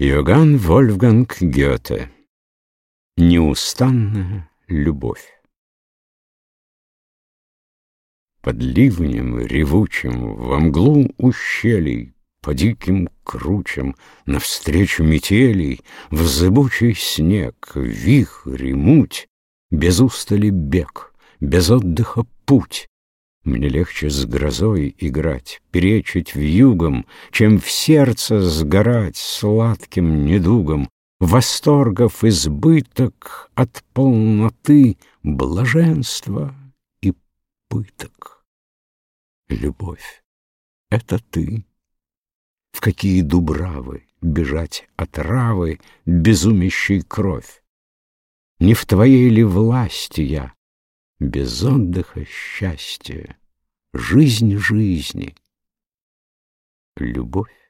Йоганн Вольфганг Гёте. Неустанная любовь. Под ливнем ревучим Во мглу ущелий По диким кручам Навстречу метелей В зыбучий снег Вихрь и муть Без устали бег Без отдыха путь мне легче с грозой играть, перечить вьюгом, Чем в сердце сгорать сладким недугом, Восторгов избыток от полноты, Блаженства и пыток. Любовь — это ты. В какие дубравы бежать отравы, Безумящей кровь? Не в твоей ли власти я, без отдыха счастья, жизнь жизни, любовь.